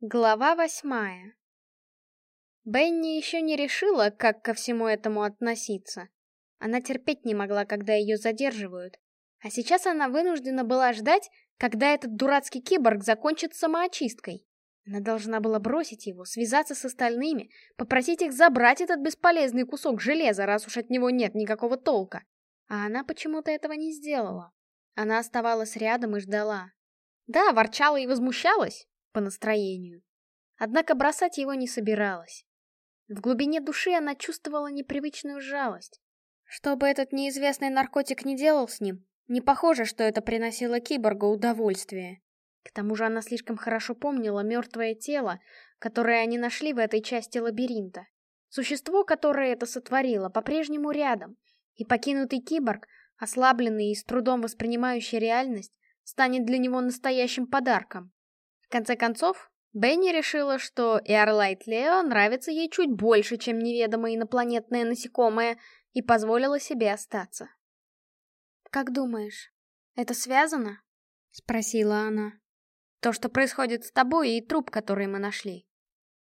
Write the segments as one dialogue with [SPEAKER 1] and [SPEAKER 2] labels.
[SPEAKER 1] Глава восьмая Бенни еще не решила, как ко всему этому относиться. Она терпеть не могла, когда ее задерживают. А сейчас она вынуждена была ждать, когда этот дурацкий киборг закончит самоочисткой. Она должна была бросить его, связаться с остальными, попросить их забрать этот бесполезный кусок железа, раз уж от него нет никакого толка. А она почему-то этого не сделала. Она оставалась рядом и ждала. Да, ворчала и возмущалась, по настроению. Однако бросать его не собиралась. В глубине души она чувствовала непривычную жалость. Что бы этот неизвестный наркотик не делал с ним, не похоже, что это приносило киборгу удовольствие. К тому же она слишком хорошо помнила мертвое тело, которое они нашли в этой части лабиринта. Существо, которое это сотворило, по-прежнему рядом, и покинутый киборг, ослабленный и с трудом воспринимающий реальность, станет для него настоящим подарком. В конце концов, Бенни решила, что Эрлайт Лео нравится ей чуть больше, чем неведомое инопланетное насекомое, и позволила себе остаться. «Как думаешь, это связано?» — спросила она. «То, что происходит с тобой, и труп, который мы нашли.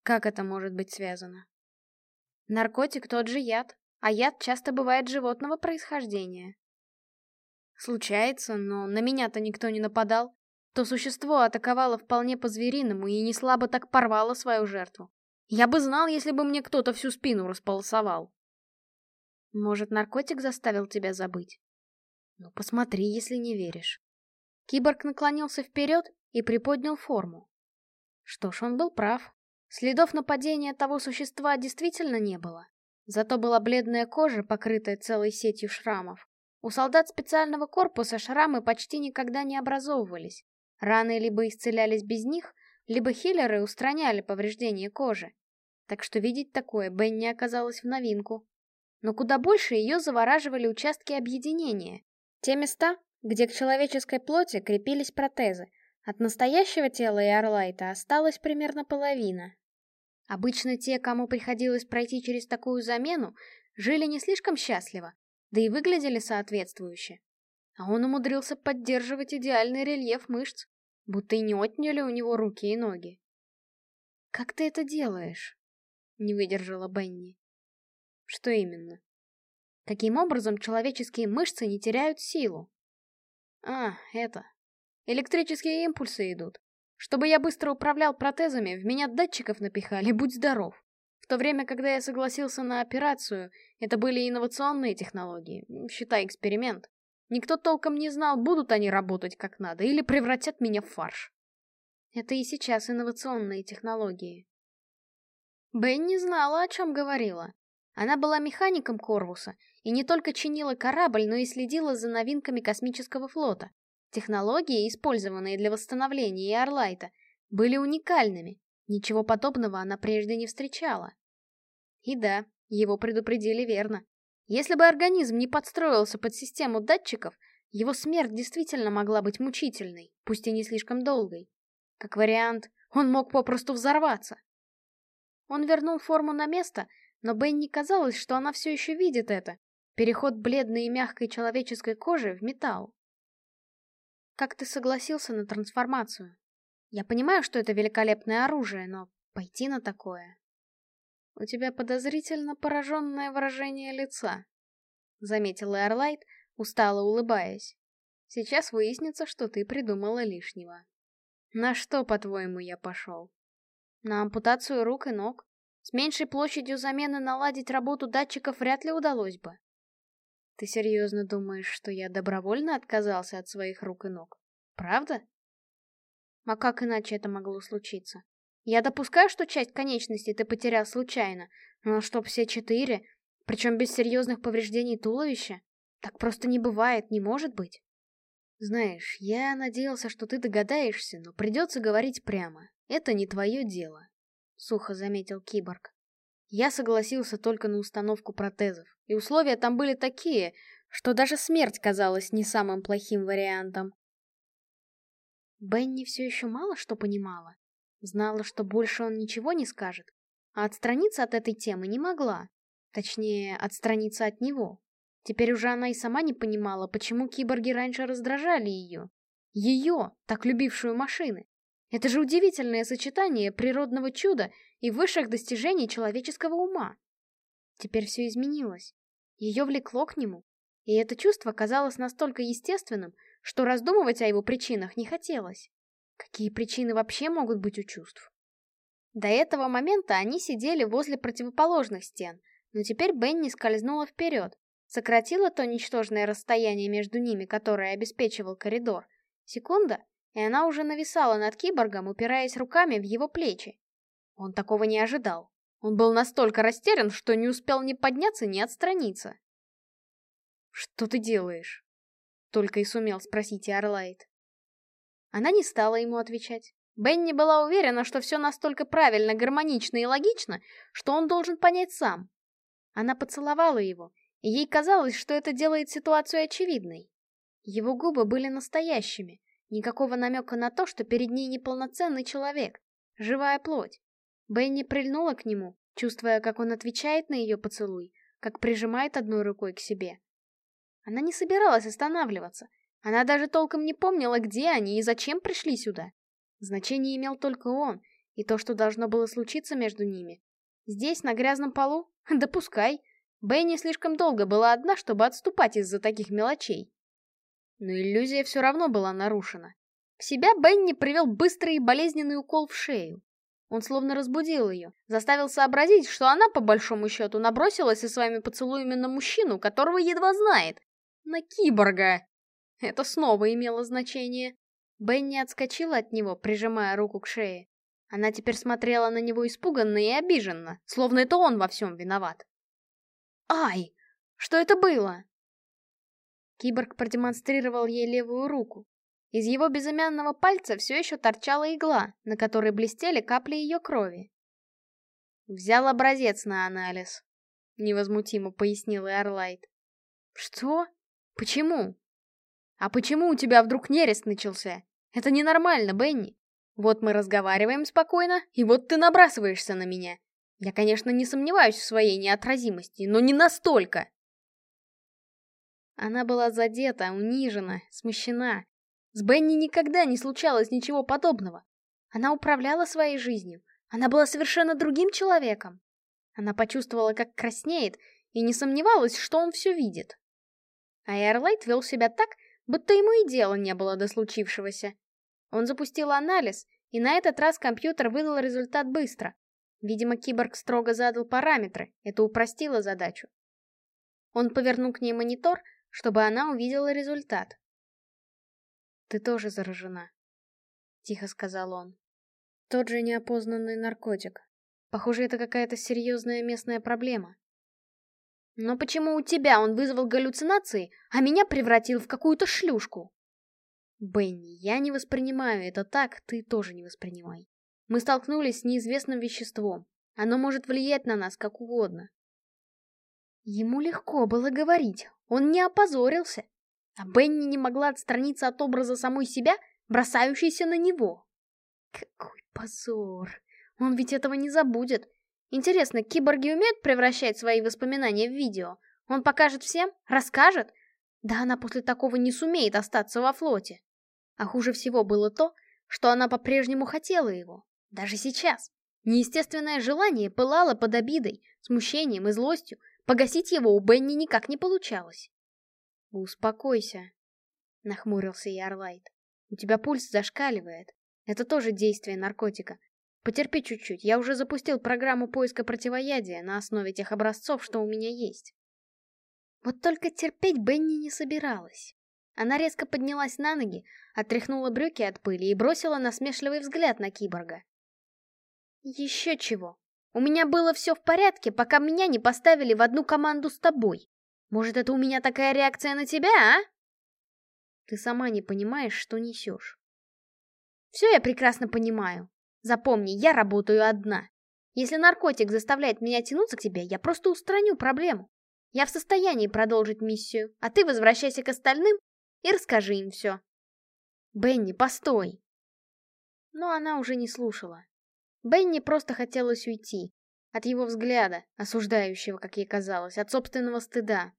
[SPEAKER 1] Как это может быть связано?» Наркотик тот же яд, а яд часто бывает животного происхождения. Случается, но на меня-то никто не нападал. То существо атаковало вполне по-звериному и не слабо так порвало свою жертву. Я бы знал, если бы мне кто-то всю спину располосовал. Может, наркотик заставил тебя забыть? Ну, посмотри, если не веришь. Киборг наклонился вперед и приподнял форму. Что ж, он был прав. Следов нападения того существа действительно не было. Зато была бледная кожа, покрытая целой сетью шрамов. У солдат специального корпуса шрамы почти никогда не образовывались. Раны либо исцелялись без них, либо хиллеры устраняли повреждения кожи. Так что видеть такое Бенни оказалось в новинку. Но куда больше ее завораживали участки объединения. Те места, где к человеческой плоти крепились протезы. От настоящего тела и Орлайта осталась примерно половина. Обычно те, кому приходилось пройти через такую замену, жили не слишком счастливо, да и выглядели соответствующе. А он умудрился поддерживать идеальный рельеф мышц, будто и не отняли у него руки и ноги. «Как ты это делаешь?» — не выдержала Бенни. «Что именно?» Каким образом человеческие мышцы не теряют силу? А, это. Электрические импульсы идут. Чтобы я быстро управлял протезами, в меня датчиков напихали, будь здоров. В то время, когда я согласился на операцию, это были инновационные технологии, считай эксперимент. Никто толком не знал, будут они работать как надо или превратят меня в фарш. Это и сейчас инновационные технологии. Бен не знала, о чем говорила. Она была механиком Корвуса и не только чинила корабль, но и следила за новинками космического флота. Технологии, использованные для восстановления Иорлайта, были уникальными. Ничего подобного она прежде не встречала. И да, его предупредили верно. Если бы организм не подстроился под систему датчиков, его смерть действительно могла быть мучительной, пусть и не слишком долгой. Как вариант, он мог попросту взорваться. Он вернул форму на место, но Бенни казалось, что она все еще видит это. Переход бледной и мягкой человеческой кожи в металл. Как ты согласился на трансформацию? Я понимаю, что это великолепное оружие, но пойти на такое... «У тебя подозрительно пораженное выражение лица», — заметил Эрлайт, устало улыбаясь. «Сейчас выяснится, что ты придумала лишнего». «На что, по-твоему, я пошел?» «На ампутацию рук и ног. С меньшей площадью замены наладить работу датчиков вряд ли удалось бы». «Ты серьезно думаешь, что я добровольно отказался от своих рук и ног? Правда?» «А как иначе это могло случиться? Я допускаю, что часть конечностей ты потерял случайно, но чтоб все четыре, причем без серьезных повреждений туловища, так просто не бывает, не может быть. Знаешь, я надеялся, что ты догадаешься, но придется говорить прямо. Это не твое дело, — сухо заметил киборг. Я согласился только на установку протезов, и условия там были такие, что даже смерть казалась не самым плохим вариантом. Бенни все еще мало что понимала. Знала, что больше он ничего не скажет, а отстраниться от этой темы не могла. Точнее, отстраниться от него. Теперь уже она и сама не понимала, почему киборги раньше раздражали ее. Ее, так любившую машины. Это же удивительное сочетание природного чуда и высших достижений человеческого ума. Теперь все изменилось. Ее влекло к нему, и это чувство казалось настолько естественным, что раздумывать о его причинах не хотелось. Какие причины вообще могут быть у чувств? До этого момента они сидели возле противоположных стен, но теперь Бенни скользнула вперед, сократила то ничтожное расстояние между ними, которое обеспечивал коридор. Секунда, и она уже нависала над киборгом, упираясь руками в его плечи. Он такого не ожидал. Он был настолько растерян, что не успел ни подняться, ни отстраниться. «Что ты делаешь?» Только и сумел спросить Иорлайт. Она не стала ему отвечать. Бенни была уверена, что все настолько правильно, гармонично и логично, что он должен понять сам. Она поцеловала его, и ей казалось, что это делает ситуацию очевидной. Его губы были настоящими, никакого намека на то, что перед ней неполноценный человек, живая плоть. Бенни прильнула к нему, чувствуя, как он отвечает на ее поцелуй, как прижимает одной рукой к себе. Она не собиралась останавливаться. Она даже толком не помнила, где они и зачем пришли сюда. Значение имел только он, и то, что должно было случиться между ними. Здесь, на грязном полу? Допускай. Бенни слишком долго была одна, чтобы отступать из-за таких мелочей. Но иллюзия все равно была нарушена. В себя Бенни привел быстрый и болезненный укол в шею. Он словно разбудил ее, заставил сообразить, что она, по большому счету, набросилась со своими поцелуями на мужчину, которого едва знает. На киборга. Это снова имело значение. Бенни отскочила от него, прижимая руку к шее. Она теперь смотрела на него испуганно и обиженно, словно это он во всем виноват. «Ай! Что это было?» Киборг продемонстрировал ей левую руку. Из его безымянного пальца все еще торчала игла, на которой блестели капли ее крови. «Взял образец на анализ», — невозмутимо пояснил Эрлайт. «Что? Почему?» «А почему у тебя вдруг нерест начался? Это ненормально, Бенни. Вот мы разговариваем спокойно, и вот ты набрасываешься на меня. Я, конечно, не сомневаюсь в своей неотразимости, но не настолько. Она была задета, унижена, смущена. С Бенни никогда не случалось ничего подобного. Она управляла своей жизнью. Она была совершенно другим человеком. Она почувствовала, как краснеет, и не сомневалась, что он все видит. А Эрлайт вел себя так, будто ему и дела не было до случившегося. Он запустил анализ, и на этот раз компьютер выдал результат быстро. Видимо, киборг строго задал параметры, это упростило задачу. Он повернул к ней монитор, чтобы она увидела результат. «Ты тоже заражена», — тихо сказал он. «Тот же неопознанный наркотик. Похоже, это какая-то серьезная местная проблема». «Но почему у тебя он вызвал галлюцинации, а меня превратил в какую-то шлюшку?» Бенни, я не воспринимаю это так, ты тоже не воспринимай. Мы столкнулись с неизвестным веществом. Оно может влиять на нас как угодно. Ему легко было говорить, он не опозорился. А Бенни не могла отстраниться от образа самой себя, бросающейся на него. Какой позор. Он ведь этого не забудет. Интересно, киборги умеют превращать свои воспоминания в видео? Он покажет всем? Расскажет? Да она после такого не сумеет остаться во флоте. А хуже всего было то, что она по-прежнему хотела его, даже сейчас. Неестественное желание пылало под обидой, смущением и злостью, погасить его у Бенни никак не получалось. «Успокойся», — нахмурился Ярлайт. «У тебя пульс зашкаливает. Это тоже действие наркотика. Потерпи чуть-чуть, я уже запустил программу поиска противоядия на основе тех образцов, что у меня есть». Вот только терпеть Бенни не собиралась. Она резко поднялась на ноги, отряхнула брюки от пыли и бросила насмешливый взгляд на киборга. «Еще чего. У меня было все в порядке, пока меня не поставили в одну команду с тобой. Может, это у меня такая реакция на тебя, а?» «Ты сама не понимаешь, что несешь». «Все я прекрасно понимаю. Запомни, я работаю одна. Если наркотик заставляет меня тянуться к тебе, я просто устраню проблему. Я в состоянии продолжить миссию, а ты возвращайся к остальным и расскажи им все. Бенни, постой!» Но она уже не слушала. Бенни просто хотелось уйти. От его взгляда, осуждающего, как ей казалось, от собственного стыда.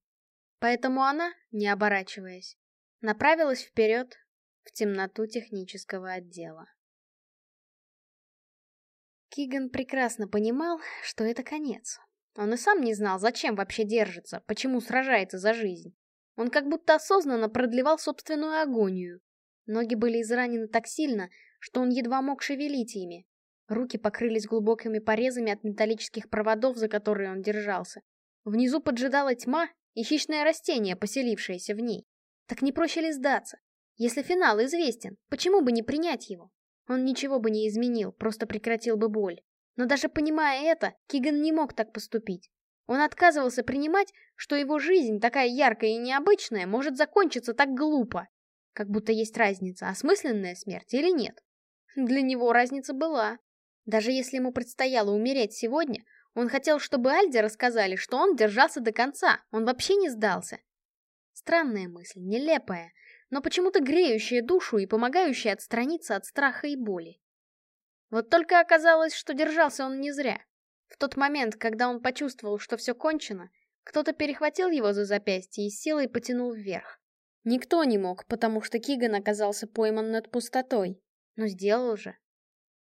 [SPEAKER 1] Поэтому она, не оборачиваясь, направилась вперед в темноту технического отдела. Киган прекрасно понимал, что это конец. Он и сам не знал, зачем вообще держится, почему сражается за жизнь. Он как будто осознанно продлевал собственную агонию. Ноги были изранены так сильно, что он едва мог шевелить ими. Руки покрылись глубокими порезами от металлических проводов, за которые он держался. Внизу поджидала тьма и хищное растение, поселившееся в ней. Так не проще ли сдаться? Если финал известен, почему бы не принять его? Он ничего бы не изменил, просто прекратил бы боль. Но даже понимая это, Киган не мог так поступить. Он отказывался принимать, что его жизнь, такая яркая и необычная, может закончиться так глупо. Как будто есть разница, осмысленная смерть или нет. Для него разница была. Даже если ему предстояло умереть сегодня, он хотел, чтобы Альде рассказали, что он держался до конца, он вообще не сдался. Странная мысль, нелепая, но почему-то греющая душу и помогающая отстраниться от страха и боли. Вот только оказалось, что держался он не зря. В тот момент, когда он почувствовал, что все кончено, кто-то перехватил его за запястье и силой потянул вверх. Никто не мог, потому что Киган оказался пойман над пустотой. Но сделал же.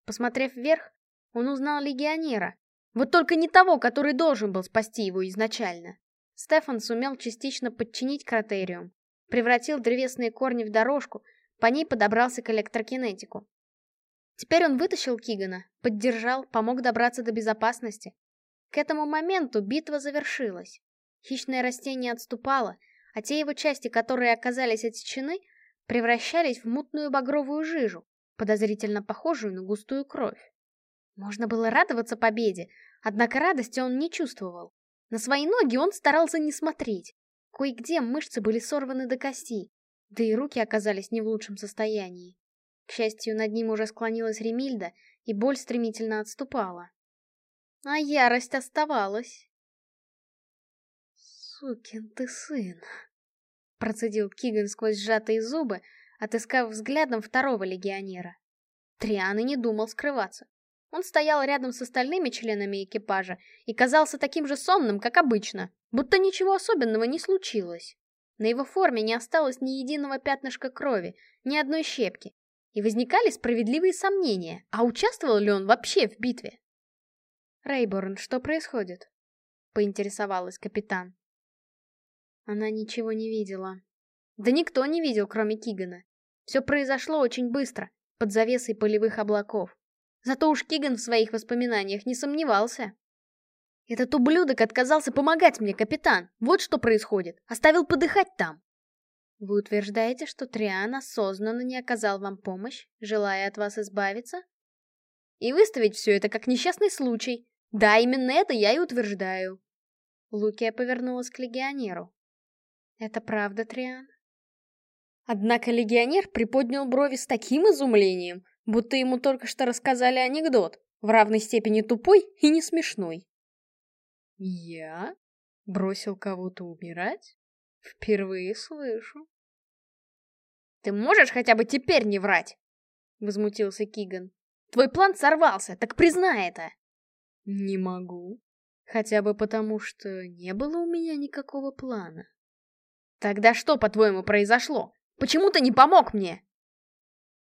[SPEAKER 1] Посмотрев вверх, он узнал легионера. Вот только не того, который должен был спасти его изначально. Стефан сумел частично подчинить Кратериум, превратил древесные корни в дорожку, по ней подобрался к электрокинетику. Теперь он вытащил Кигана, поддержал, помог добраться до безопасности. К этому моменту битва завершилась. Хищное растение отступало, а те его части, которые оказались отсечены, превращались в мутную багровую жижу, подозрительно похожую на густую кровь. Можно было радоваться победе, однако радости он не чувствовал. На свои ноги он старался не смотреть. Кое-где мышцы были сорваны до кости, да и руки оказались не в лучшем состоянии. К счастью, над ним уже склонилась Ремильда, и боль стремительно отступала. А ярость оставалась. «Сукин ты сын!» Процедил Киган сквозь сжатые зубы, отыскав взглядом второго легионера. Триан и не думал скрываться. Он стоял рядом с остальными членами экипажа и казался таким же сонным, как обычно, будто ничего особенного не случилось. На его форме не осталось ни единого пятнышка крови, ни одной щепки. И возникали справедливые сомнения, а участвовал ли он вообще в битве? «Рейборн, что происходит?» — поинтересовалась капитан. Она ничего не видела. Да никто не видел, кроме Кигана. Все произошло очень быстро, под завесой полевых облаков. Зато уж Киган в своих воспоминаниях не сомневался. Этот ублюдок отказался помогать мне, капитан. Вот что происходит. Оставил подыхать там. Вы утверждаете, что Триан осознанно не оказал вам помощь, желая от вас избавиться? И выставить все это как несчастный случай. Да, именно это я и утверждаю. Лукия повернулась к легионеру. Это правда, Триан? Однако легионер приподнял брови с таким изумлением, будто ему только что рассказали анекдот, в равной степени тупой и не смешной. «Я? Бросил кого-то умирать? Впервые слышу». «Ты можешь хотя бы теперь не врать?» — возмутился Киган. «Твой план сорвался, так признай это!» «Не могу. Хотя бы потому, что не было у меня никакого плана». «Тогда что, по-твоему, произошло? Почему ты не помог мне?»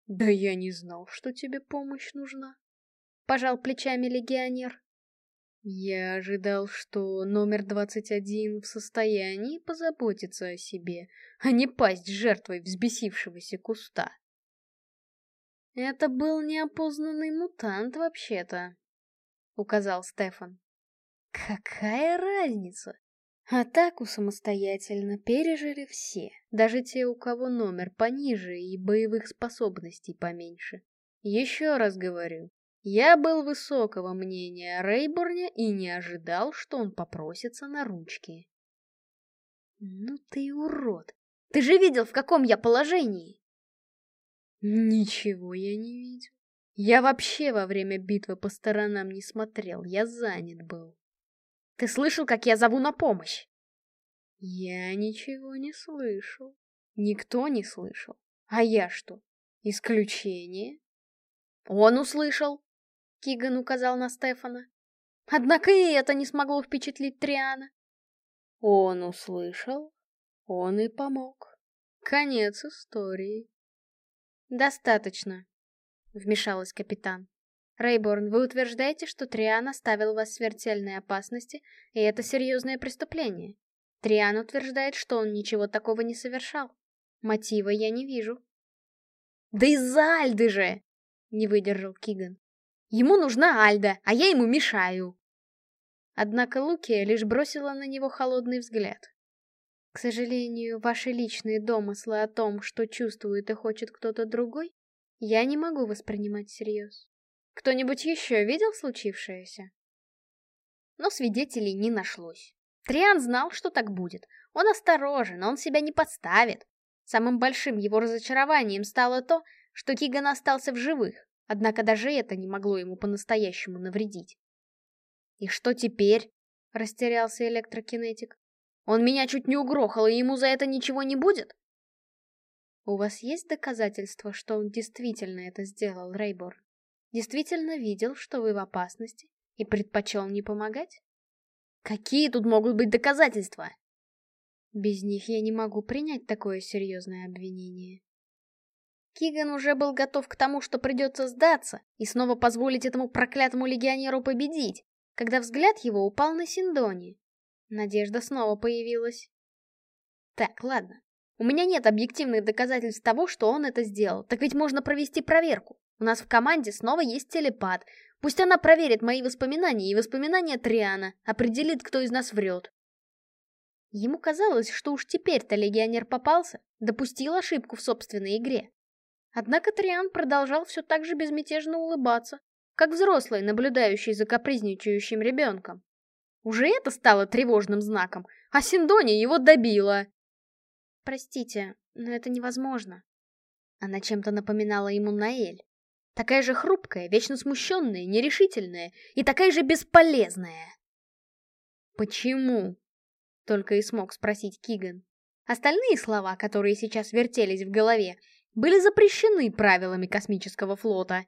[SPEAKER 1] «Да я не знал, что тебе помощь нужна», — пожал плечами легионер. «Я ожидал, что номер 21 в состоянии позаботиться о себе, а не пасть жертвой взбесившегося куста». «Это был неопознанный мутант, вообще-то», — указал Стефан. «Какая разница? Атаку самостоятельно пережили все, даже те, у кого номер пониже и боевых способностей поменьше. Еще раз говорю, я был высокого мнения о Рейборне и не ожидал, что он попросится на ручки. Ну ты урод! Ты же видел, в каком я положении? Ничего я не видел. Я вообще во время битвы по сторонам не смотрел, я занят был. Ты слышал, как я зову на помощь? Я ничего не слышал. Никто не слышал. А я что? Исключение? Он услышал. Киган указал на Стефана. Однако и это не смогло впечатлить Триана. Он услышал, он и помог. Конец истории. Достаточно, вмешалась капитан. Рейборн, вы утверждаете, что Триан оставил вас в смертельной опасности, и это серьезное преступление. Триан утверждает, что он ничего такого не совершал. Мотива я не вижу. «Да из-за Альды же!» — не выдержал Киган. «Ему нужна Альда, а я ему мешаю!» Однако Лукия лишь бросила на него холодный взгляд. К сожалению, ваши личные домыслы о том, что чувствует и хочет кто-то другой, я не могу воспринимать всерьез. Кто-нибудь еще видел случившееся? Но свидетелей не нашлось. Триан знал, что так будет. Он осторожен, он себя не подставит. Самым большим его разочарованием стало то, что Киган остался в живых, однако даже это не могло ему по-настоящему навредить. «И что теперь?» — растерялся электрокинетик. «Он меня чуть не угрохал, и ему за это ничего не будет?» «У вас есть доказательства, что он действительно это сделал, Рейборн? Действительно видел, что вы в опасности, и предпочел не помогать?» «Какие тут могут быть доказательства?» Без них я не могу принять такое серьезное обвинение. Киган уже был готов к тому, что придется сдаться и снова позволить этому проклятому легионеру победить, когда взгляд его упал на Синдони. Надежда снова появилась. Так, ладно. У меня нет объективных доказательств того, что он это сделал. Так ведь можно провести проверку. У нас в команде снова есть телепат. Пусть она проверит мои воспоминания и воспоминания Триана, определит, кто из нас врет. Ему казалось, что уж теперь-то легионер попался, допустил ошибку в собственной игре. Однако Триан продолжал все так же безмятежно улыбаться, как взрослый, наблюдающий за капризничающим ребенком. Уже это стало тревожным знаком, а Синдони его добила. Простите, но это невозможно. Она чем-то напоминала ему Наэль. Такая же хрупкая, вечно смущенная, нерешительная и такая же бесполезная. Почему? Только и смог спросить Киган. Остальные слова, которые сейчас вертелись в голове, были запрещены правилами космического флота.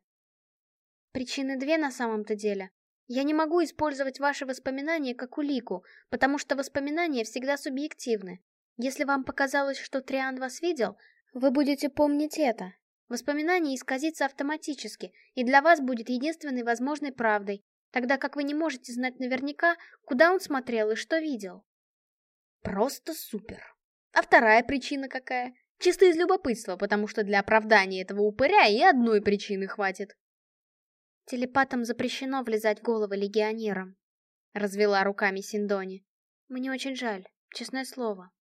[SPEAKER 1] Причины две на самом-то деле. Я не могу использовать ваши воспоминания как улику, потому что воспоминания всегда субъективны. Если вам показалось, что Триан вас видел, вы будете помнить это. Воспоминание исказится автоматически, и для вас будет единственной возможной правдой, тогда как вы не можете знать наверняка, куда он смотрел и что видел. Просто супер. А вторая причина какая? Чисто из любопытства, потому что для оправдания этого упыря и одной причины хватит. Телепатам запрещено влезать в головы легионерам. Развела руками Синдони. Мне очень жаль, честное слово.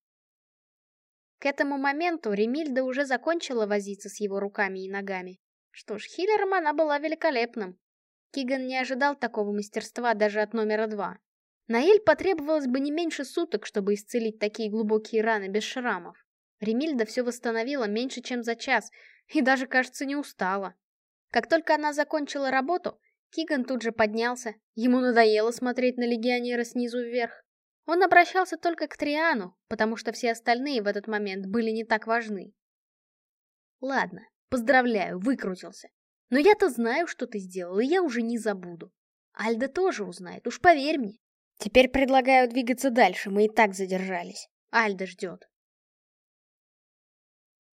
[SPEAKER 1] К этому моменту Ремильда уже закончила возиться с его руками и ногами. Что ж, хиллером она была великолепным. Киган не ожидал такого мастерства даже от номера два. Наэль потребовалось бы не меньше суток, чтобы исцелить такие глубокие раны без шрамов. Ремильда все восстановила меньше, чем за час, и даже, кажется, не устала. Как только она закончила работу, Киган тут же поднялся. Ему надоело смотреть на легионера снизу вверх. Он обращался только к Триану, потому что все остальные в этот момент были не так важны. Ладно, поздравляю, выкрутился. Но я-то знаю, что ты сделал, и я уже не забуду. Альда тоже узнает, уж поверь мне. Теперь предлагаю двигаться дальше, мы и так задержались. Альда ждет.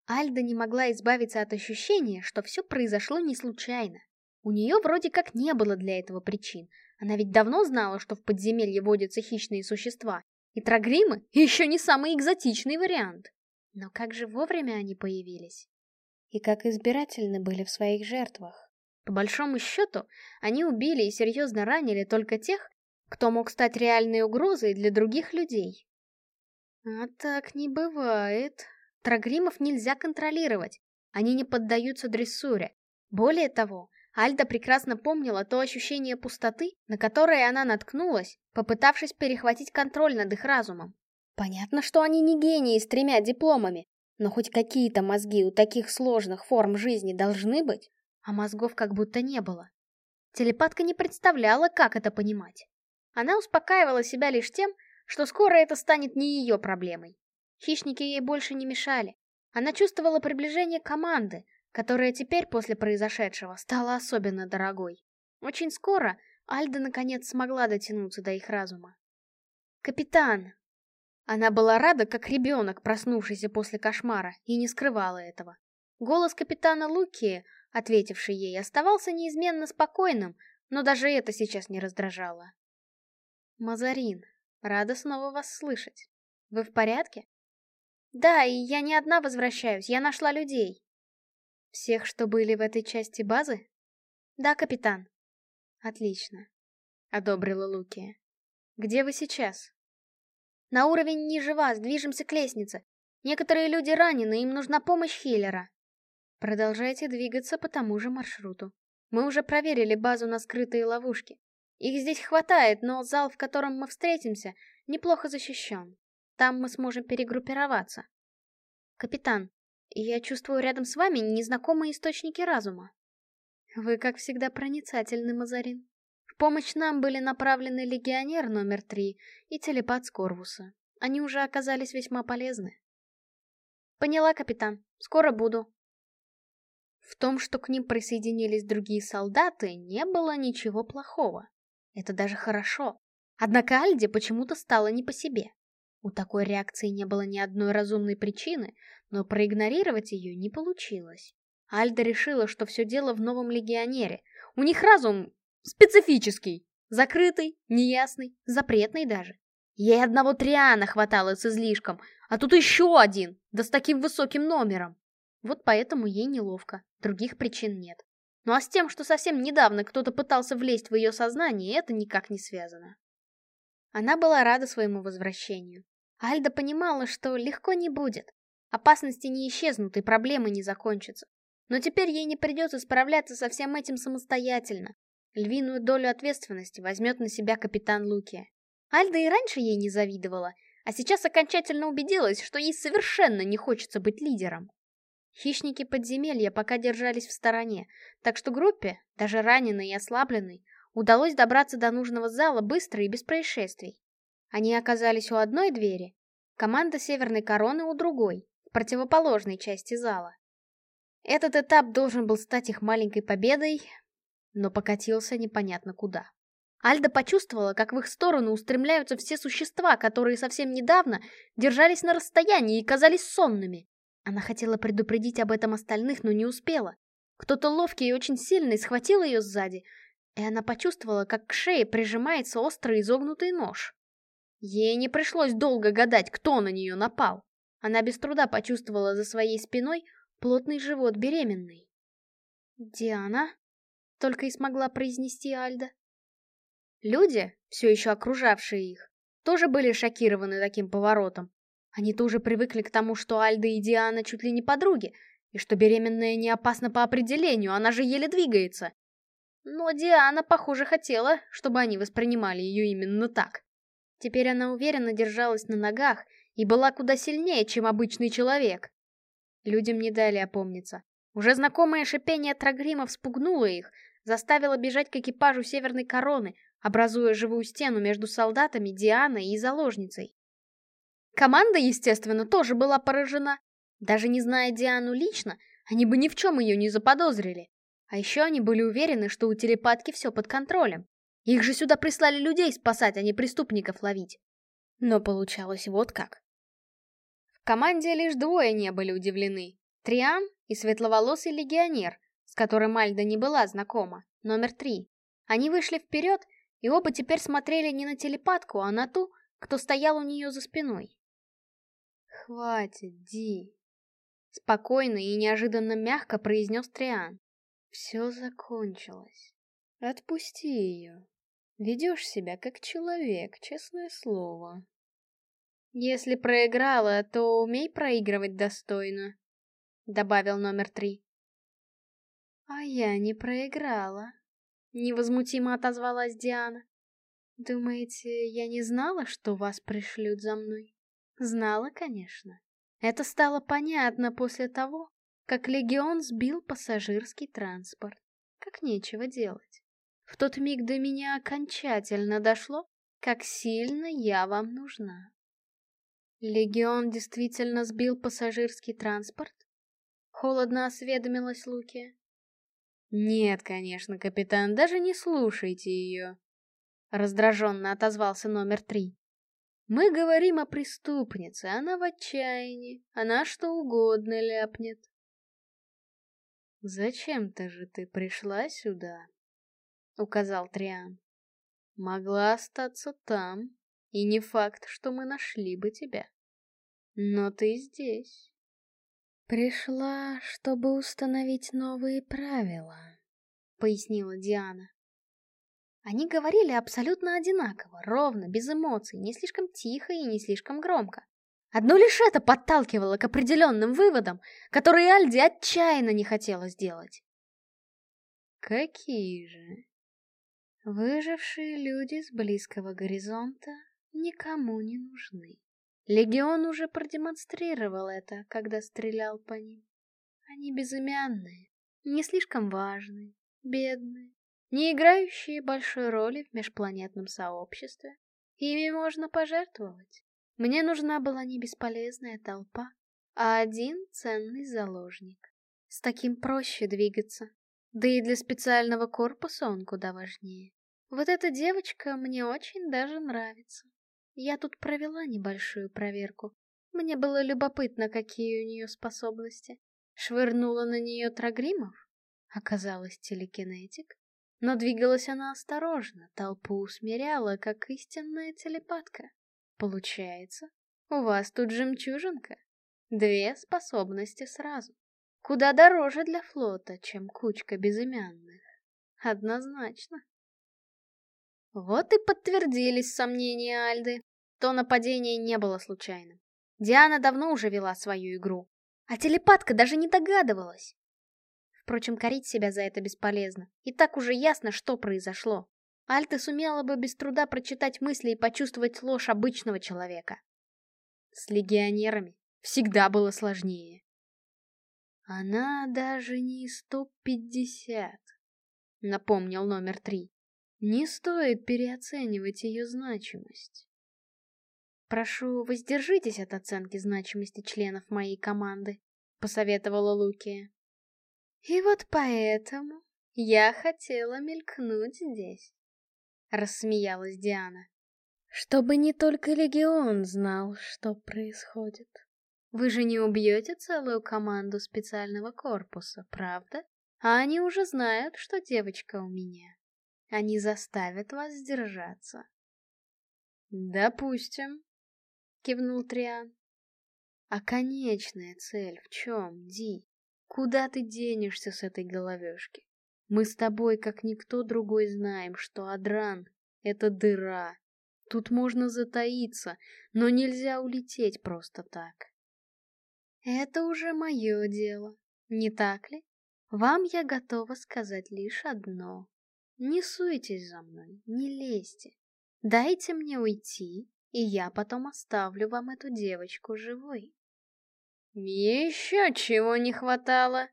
[SPEAKER 1] Альда не могла избавиться от ощущения, что все произошло не случайно. У нее вроде как не было для этого причин. Она ведь давно знала, что в подземелье водятся хищные существа. И трагримы еще не самый экзотичный вариант. Но как же вовремя они появились? И как избирательны были в своих жертвах. По большому счету, они убили и серьезно ранили только тех, кто мог стать реальной угрозой для других людей. А так не бывает. Трагримов нельзя контролировать. Они не поддаются дрессуре. Более того, Альда прекрасно помнила то ощущение пустоты, на которое она наткнулась, попытавшись перехватить контроль над их разумом. Понятно, что они не гении с тремя дипломами, но хоть какие-то мозги у таких сложных форм жизни должны быть, а мозгов как будто не было. Телепатка не представляла, как это понимать. Она успокаивала себя лишь тем, что скоро это станет не ее проблемой. Хищники ей больше не мешали. Она чувствовала приближение команды, которая теперь после произошедшего стала особенно дорогой. Очень скоро Альда наконец смогла дотянуться до их разума. «Капитан!» Она была рада, как ребенок, проснувшийся после кошмара, и не скрывала этого. Голос капитана Луки ответивший ей, оставался неизменно спокойным, но даже это сейчас не раздражало. «Мазарин, рада снова вас слышать. Вы в порядке?» «Да, и я не одна возвращаюсь, я нашла людей». «Всех, что были в этой части базы?» «Да, капитан». «Отлично», — одобрила Лукия. «Где вы сейчас?» «На уровень ниже вас, движемся к лестнице. Некоторые люди ранены, им нужна помощь хиллера». «Продолжайте двигаться по тому же маршруту. Мы уже проверили базу на скрытые ловушки. Их здесь хватает, но зал, в котором мы встретимся, неплохо защищен. Там мы сможем перегруппироваться. Капитан, я чувствую рядом с вами незнакомые источники разума. Вы, как всегда, проницательны, Мазарин. В помощь нам были направлены легионер номер три и телепат Скорвуса. Они уже оказались весьма полезны. Поняла, капитан. Скоро буду. В том, что к ним присоединились другие солдаты, не было ничего плохого. Это даже хорошо. Однако Альде почему-то стало не по себе. У такой реакции не было ни одной разумной причины, но проигнорировать ее не получилось. Альда решила, что все дело в новом легионере. У них разум специфический, закрытый, неясный, запретный даже. Ей одного Триана хватало с излишком, а тут еще один, да с таким высоким номером. Вот поэтому ей неловко, других причин нет. Ну а с тем, что совсем недавно кто-то пытался влезть в ее сознание, это никак не связано. Она была рада своему возвращению. Альда понимала, что легко не будет. Опасности не исчезнут и проблемы не закончатся. Но теперь ей не придется справляться со всем этим самостоятельно. Львиную долю ответственности возьмет на себя капитан Лукия. Альда и раньше ей не завидовала, а сейчас окончательно убедилась, что ей совершенно не хочется быть лидером. Хищники подземелья пока держались в стороне, так что группе, даже раненой и ослабленной, удалось добраться до нужного зала быстро и без происшествий. Они оказались у одной двери, команда Северной Короны у другой, в противоположной части зала. Этот этап должен был стать их маленькой победой, но покатился непонятно куда. Альда почувствовала, как в их сторону устремляются все существа, которые совсем недавно держались на расстоянии и казались сонными. Она хотела предупредить об этом остальных, но не успела. Кто-то ловкий и очень сильный схватил ее сзади, и она почувствовала, как к шее прижимается острый изогнутый нож. Ей не пришлось долго гадать, кто на нее напал. Она без труда почувствовала за своей спиной плотный живот беременной. «Диана?» — только и смогла произнести Альда. Люди, все еще окружавшие их, тоже были шокированы таким поворотом. Они тоже привыкли к тому, что Альда и Диана чуть ли не подруги, и что беременная не опасна по определению, она же еле двигается. Но Диана, похоже, хотела, чтобы они воспринимали ее именно так. Теперь она уверенно держалась на ногах и была куда сильнее, чем обычный человек. Людям не дали опомниться. Уже знакомое шипение трагримов спугнуло их, заставило бежать к экипажу Северной Короны, образуя живую стену между солдатами, Дианой и заложницей. Команда, естественно, тоже была поражена. Даже не зная Диану лично, они бы ни в чем ее не заподозрили. А еще они были уверены, что у телепатки все под контролем. Их же сюда прислали людей спасать, а не преступников ловить. Но получалось вот как. В команде лишь двое не были удивлены. Триан и светловолосый легионер, с которым Альда не была знакома, номер три. Они вышли вперед, и оба теперь смотрели не на телепатку, а на ту, кто стоял у нее за спиной. «Хватит, Ди!» Спокойно и неожиданно мягко произнес Триан. «Все закончилось. Отпусти ее. Ведешь себя как человек, честное слово». «Если проиграла, то умей проигрывать достойно», — добавил номер три. «А я не проиграла», — невозмутимо отозвалась Диана. «Думаете, я не знала, что вас пришлют за мной?» Знала, конечно. Это стало понятно после того, как Легион сбил пассажирский транспорт. Как нечего делать. В тот миг до меня окончательно дошло, как сильно я вам нужна. Легион действительно сбил пассажирский транспорт? Холодно осведомилась Луки. Нет, конечно, капитан, даже не слушайте ее. Раздраженно отозвался номер три. Мы говорим о преступнице, она в отчаянии, она что угодно ляпнет. «Зачем-то же ты пришла сюда?» — указал Триан. «Могла остаться там, и не факт, что мы нашли бы тебя. Но ты здесь». «Пришла, чтобы установить новые правила», — пояснила Диана. Они говорили абсолютно одинаково, ровно, без эмоций, не слишком тихо и не слишком громко. Одно лишь это подталкивало к определенным выводам, которые Альди отчаянно не хотела сделать. Какие же? Выжившие люди с близкого горизонта никому не нужны. Легион уже продемонстрировал это, когда стрелял по ним. Они безымянные, не слишком важные, бедные, не играющие большой роли в межпланетном сообществе. Ими можно пожертвовать. Мне нужна была не бесполезная толпа, а один ценный заложник. С таким проще двигаться. Да и для специального корпуса он куда важнее. Вот эта девочка мне очень даже нравится. Я тут провела небольшую проверку. Мне было любопытно, какие у нее способности. Швырнула на нее трагримов. Оказалось, телекинетик. Но двигалась она осторожно, толпу усмиряла, как истинная телепатка. Получается, у вас тут жемчужинка. Две способности сразу. Куда дороже для флота, чем кучка безымянных. Однозначно. Вот и подтвердились сомнения Альды. То нападение не было случайным. Диана давно уже вела свою игру. А телепатка даже не догадывалась. Впрочем, корить себя за это бесполезно. И так уже ясно, что произошло. Альта сумела бы без труда прочитать мысли и почувствовать ложь обычного человека. С легионерами всегда было сложнее. Она даже не 150, напомнил номер три. Не стоит переоценивать ее значимость. Прошу, воздержитесь от оценки значимости членов моей команды, посоветовала Лукия. И вот поэтому я хотела мелькнуть здесь. Рассмеялась Диана. Чтобы не только Легион знал, что происходит. Вы же не убьете целую команду специального корпуса, правда? А они уже знают, что девочка у меня. Они заставят вас сдержаться. Допустим, кивнул Триан. А конечная цель в чем, Ди? Куда ты денешься с этой головешки? Мы с тобой, как никто другой, знаем, что Адран — это дыра. Тут можно затаиться, но нельзя улететь просто так. Это уже мое дело, не так ли? Вам я готова сказать лишь одно. Не суйтесь за мной, не лезьте. Дайте мне уйти, и я потом оставлю вам эту девочку живой. Еще чего не хватало,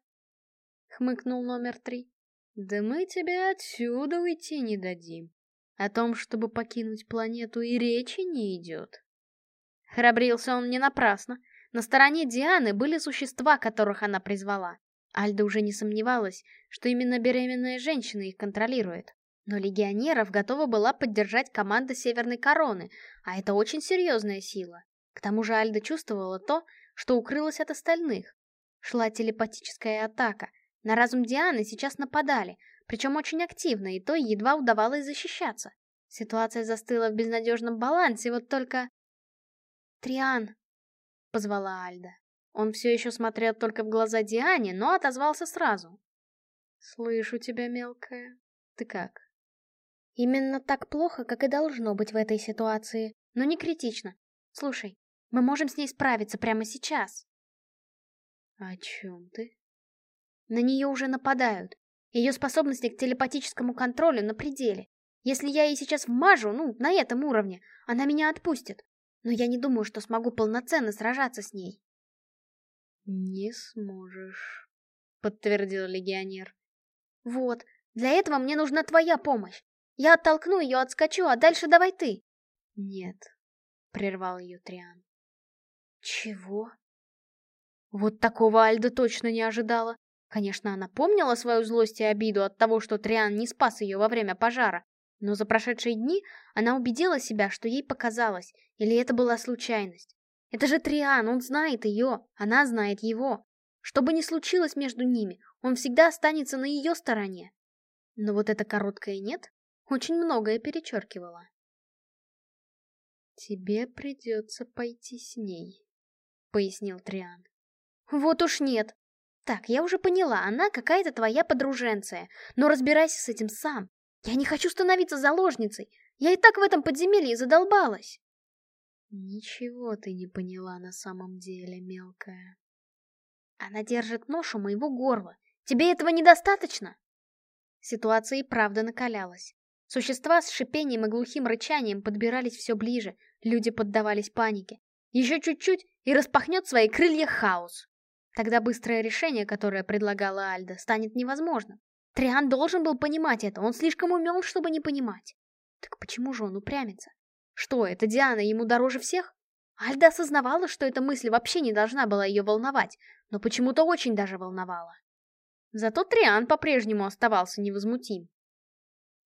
[SPEAKER 1] хмыкнул номер три. Да мы тебе отсюда уйти не дадим. О том, чтобы покинуть планету, и речи не идет. Храбрился он не напрасно. На стороне Дианы были существа, которых она призвала. Альда уже не сомневалась, что именно беременная женщина их контролирует. Но легионеров готова была поддержать команда Северной Короны, а это очень серьезная сила. К тому же Альда чувствовала то, что укрылось от остальных. Шла телепатическая атака, на разум Дианы сейчас нападали, причем очень активно, и то едва удавалось защищаться. Ситуация застыла в безнадежном балансе, вот только... «Триан!» — позвала Альда. Он все еще смотрел только в глаза Диане, но отозвался сразу. «Слышу тебя, мелкая. Ты как?» «Именно так плохо, как и должно быть в этой ситуации, но не критично. Слушай, мы можем с ней справиться прямо сейчас». «О чем ты?» На нее уже нападают. Ее способности к телепатическому контролю на пределе. Если я ей сейчас вмажу, ну, на этом уровне, она меня отпустит. Но я не думаю, что смогу полноценно сражаться с ней. «Не сможешь», — подтвердил легионер. «Вот, для этого мне нужна твоя помощь. Я оттолкну ее, отскочу, а дальше давай ты». «Нет», — прервал ее Триан. «Чего?» Вот такого Альда точно не ожидала. Конечно, она помнила свою злость и обиду от того, что Триан не спас ее во время пожара, но за прошедшие дни она убедила себя, что ей показалось, или это была случайность. Это же Триан, он знает ее, она знает его. Что бы ни случилось между ними, он всегда останется на ее стороне. Но вот это короткое «нет» очень многое перечеркивало.
[SPEAKER 2] «Тебе придется пойти с ней», — пояснил Триан.
[SPEAKER 1] «Вот уж нет. Так, я уже поняла, она какая-то твоя подруженция, но разбирайся с этим сам. Я не хочу становиться заложницей, я и так в этом подземелье задолбалась».
[SPEAKER 2] «Ничего ты не поняла на самом деле, мелкая».
[SPEAKER 1] «Она держит нож у моего горла. Тебе этого недостаточно?» Ситуация и правда накалялась. Существа с шипением и глухим рычанием подбирались все ближе, люди поддавались панике. Еще чуть-чуть, и распахнет свои крылья хаос. Тогда быстрое решение, которое предлагала Альда, станет невозможным. Триан должен был понимать это, он слишком умен, чтобы не понимать. Так почему же он упрямится? Что, эта Диана ему дороже всех? Альда осознавала, что эта мысль вообще не должна была ее волновать, но почему-то очень даже волновала. Зато Триан по-прежнему оставался невозмутим.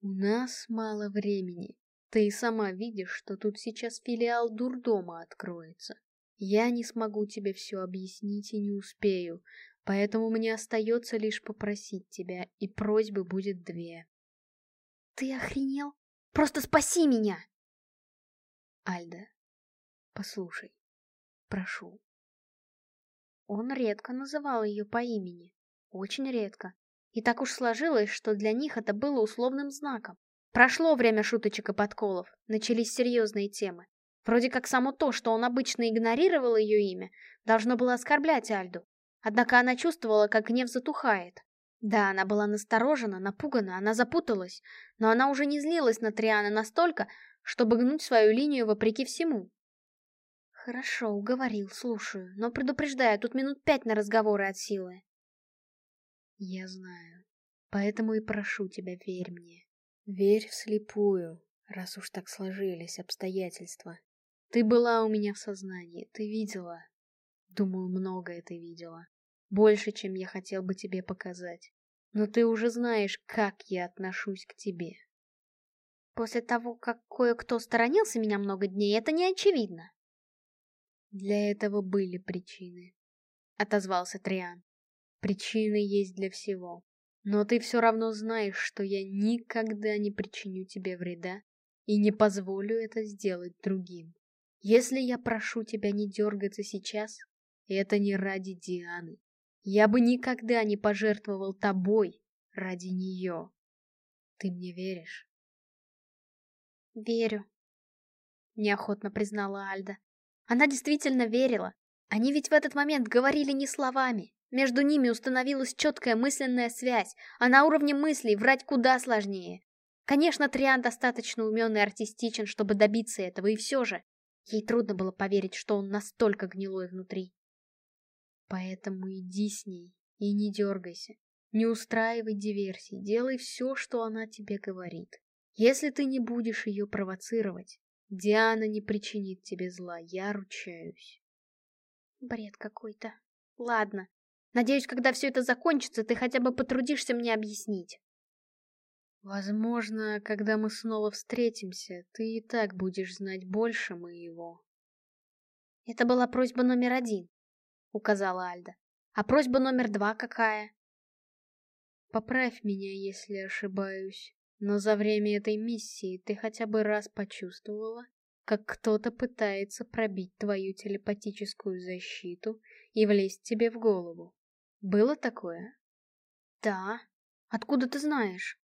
[SPEAKER 2] «У нас мало времени. Ты и сама видишь, что тут сейчас филиал дурдома откроется. Я не смогу тебе все объяснить и не успею, поэтому мне остается лишь попросить тебя, и просьбы будет две».
[SPEAKER 1] «Ты охренел? Просто спаси меня!»
[SPEAKER 2] «Альда, послушай, прошу».
[SPEAKER 1] Он редко называл ее по имени. Очень редко. И так уж сложилось, что для них это было условным знаком. Прошло время шуточек и подколов, начались серьезные темы. Вроде как само то, что он обычно игнорировал ее имя, должно было оскорблять Альду. Однако она чувствовала, как гнев затухает. Да, она была насторожена, напугана, она запуталась, но она уже не злилась на Триана настолько, чтобы гнуть свою линию вопреки всему. Хорошо, уговорил, слушаю, но предупреждаю, тут минут пять на разговоры от силы.
[SPEAKER 2] Я знаю. Поэтому и прошу тебя, верь мне. Верь вслепую, раз уж так сложились обстоятельства. Ты была у меня в сознании, ты видела. Думаю, многое ты видела. Больше, чем я хотел бы тебе показать. Но ты уже знаешь, как я отношусь к тебе.
[SPEAKER 1] После того, как кое-кто сторонился меня много дней, это не очевидно.
[SPEAKER 2] Для этого были причины, — отозвался Триан. Причины есть для всего. Но ты все равно знаешь, что я никогда не причиню тебе вреда и не позволю это сделать другим. Если я прошу тебя не дергаться сейчас, это не ради Дианы. Я бы никогда не пожертвовал тобой ради нее. Ты мне веришь?
[SPEAKER 1] Верю, неохотно признала Альда. Она действительно верила. Они ведь в этот момент говорили не словами, между ними установилась четкая мысленная связь, а на уровне мыслей врать куда сложнее. Конечно, Триан достаточно умен и артистичен, чтобы добиться этого, и все же. Ей трудно было поверить, что он настолько гнилой внутри.
[SPEAKER 2] Поэтому иди с ней и не дергайся. Не устраивай диверсий, делай все, что она тебе говорит. Если ты не будешь ее провоцировать, Диана не причинит тебе зла, я ручаюсь.
[SPEAKER 1] Бред какой-то. Ладно, Надеюсь, когда все это закончится, ты хотя бы потрудишься мне объяснить.
[SPEAKER 2] Возможно, когда мы снова встретимся, ты и так будешь знать больше моего.
[SPEAKER 1] Это была просьба номер один, указала Альда. А просьба номер два какая?
[SPEAKER 2] Поправь меня, если ошибаюсь, но за время этой миссии ты хотя бы раз почувствовала, как кто-то пытается пробить твою телепатическую защиту и влезть тебе в голову. Было такое?
[SPEAKER 1] Да. Откуда ты знаешь?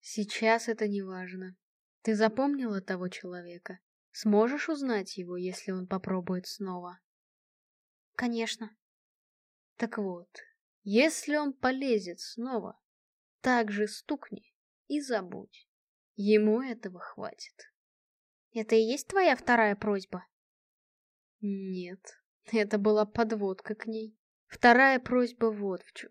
[SPEAKER 2] Сейчас это не важно. Ты запомнила того человека? Сможешь узнать его, если он попробует снова?
[SPEAKER 1] Конечно.
[SPEAKER 2] Так вот, если он полезет снова, так же стукни и забудь. Ему этого хватит.
[SPEAKER 1] Это и есть твоя вторая просьба?
[SPEAKER 2] Нет, это была подводка к ней. Вторая просьба вот в чем.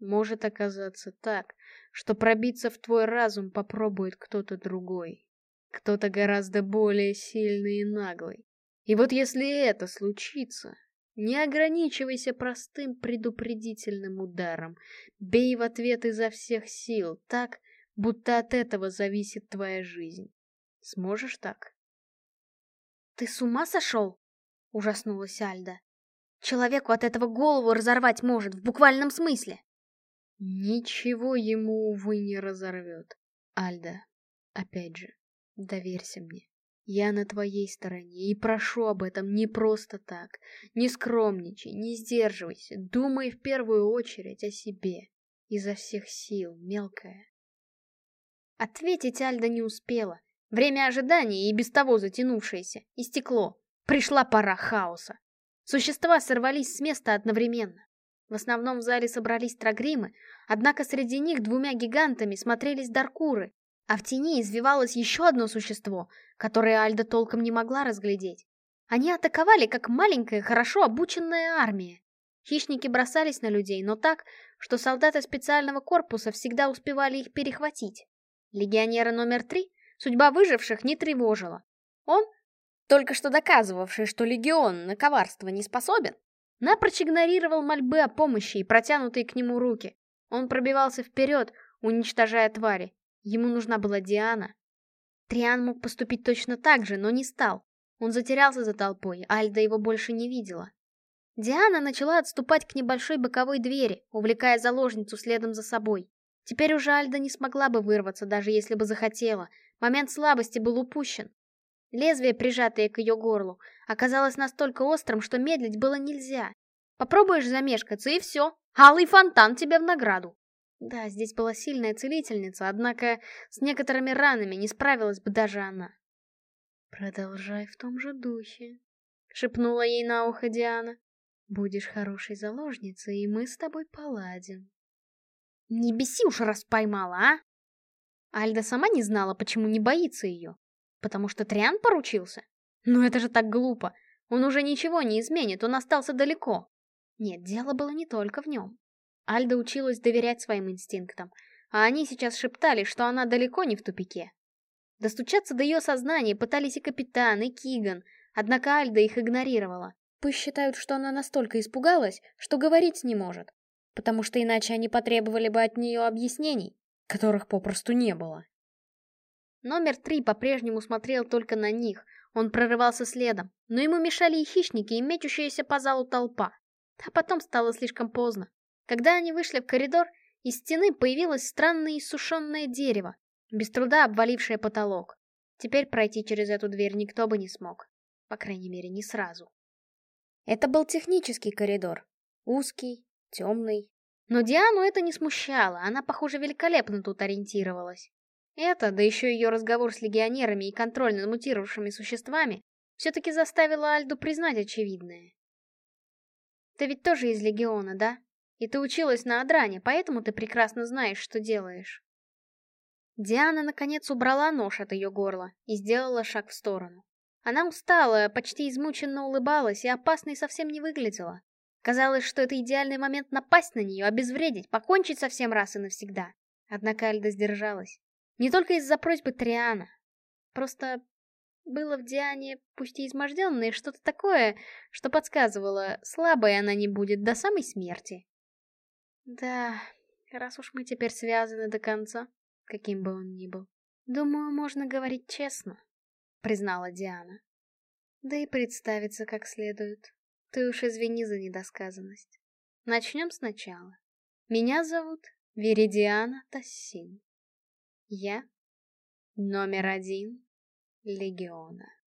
[SPEAKER 2] Может оказаться так, что пробиться в твой разум попробует кто-то другой. Кто-то гораздо более сильный и наглый. И вот если это случится, не ограничивайся простым предупредительным ударом. Бей в ответ изо всех сил, так, будто от этого зависит твоя жизнь. Сможешь так?
[SPEAKER 1] «Ты с ума сошел?» — ужаснулась Альда. Человеку от этого голову разорвать может, в буквальном смысле.
[SPEAKER 2] Ничего ему, увы, не разорвет. Альда, опять же, доверься мне. Я на твоей стороне и прошу об этом не просто так. Не скромничай, не сдерживайся, думай в первую очередь о себе. Изо всех сил, мелкая.
[SPEAKER 1] Ответить Альда не успела. Время ожидания, и без того затянувшееся, истекло. Пришла пора хаоса. Существа сорвались с места одновременно. В основном в зале собрались трагримы, однако среди них двумя гигантами смотрелись даркуры, а в тени извивалось еще одно существо, которое Альда толком не могла разглядеть. Они атаковали, как маленькая, хорошо обученная армия. Хищники бросались на людей, но так, что солдаты специального корпуса всегда успевали их перехватить. Легионера номер три судьба выживших не тревожила. Он, только что доказывавший, что легион на коварство не способен, напрочь игнорировал мольбы о помощи и протянутые к нему руки. Он пробивался вперед, уничтожая твари, Ему нужна была Диана. Триан мог поступить точно так же, но не стал. Он затерялся за толпой, Альда его больше не видела. Диана начала отступать к небольшой боковой двери, увлекая заложницу следом за собой. Теперь уже Альда не смогла бы вырваться, даже если бы захотела. Момент слабости был упущен. Лезвие, прижатое к ее горлу, оказалось настолько острым, что медлить было нельзя. Попробуешь замешкаться, и все. Алый фонтан тебе в награду. Да, здесь была сильная целительница, однако с некоторыми ранами не справилась бы даже она.
[SPEAKER 2] «Продолжай в том же духе», — шепнула ей на ухо Диана. «Будешь хорошей заложницей, и мы с тобой поладим».
[SPEAKER 1] «Не беси уж, раз поймала, а!» Альда сама не знала, почему не боится ее. Потому что Триан поручился? Ну это же так глупо. Он уже ничего не изменит, он остался далеко. Нет, дело было не только в нем. Альда училась доверять своим инстинктам, а они сейчас шептали, что она далеко не в тупике. Достучаться до ее сознания пытались и капитан, и Киган, однако Альда их игнорировала. Пусть считают, что она настолько испугалась, что говорить не может, потому что иначе они потребовали бы от нее объяснений, которых попросту не было. Номер три по-прежнему смотрел только на них, он прорывался следом, но ему мешали и хищники, и мечущаяся по залу толпа. А потом стало слишком поздно. Когда они вышли в коридор, из стены появилось странное иссушенное дерево, без труда обвалившее потолок. Теперь пройти через эту дверь никто бы не смог. По крайней мере, не сразу. Это был технический коридор. Узкий, темный. Но Диану это не смущало, она, похоже, великолепно тут ориентировалась. Это, да еще ее разговор с легионерами и контроль над мутировавшими существами, все-таки заставило Альду признать очевидное. «Ты ведь тоже из Легиона, да?» И ты училась на Адране, поэтому ты прекрасно знаешь, что делаешь. Диана, наконец, убрала нож от ее горла и сделала шаг в сторону. Она устала, почти измученно улыбалась и опасной совсем не выглядела. Казалось, что это идеальный момент напасть на нее, обезвредить, покончить со всем раз и навсегда. Однако Альда сдержалась. Не только из-за просьбы Триана. Просто было в Диане, пусть и изможденное, что-то такое, что подсказывало, слабой она не будет до самой смерти. Да, раз уж мы теперь связаны до конца, каким бы он ни был, думаю, можно говорить честно, признала Диана. Да и представиться как следует. Ты уж извини за недосказанность. Начнем сначала. Меня зовут Веридиана Тассин. Я номер один Легиона.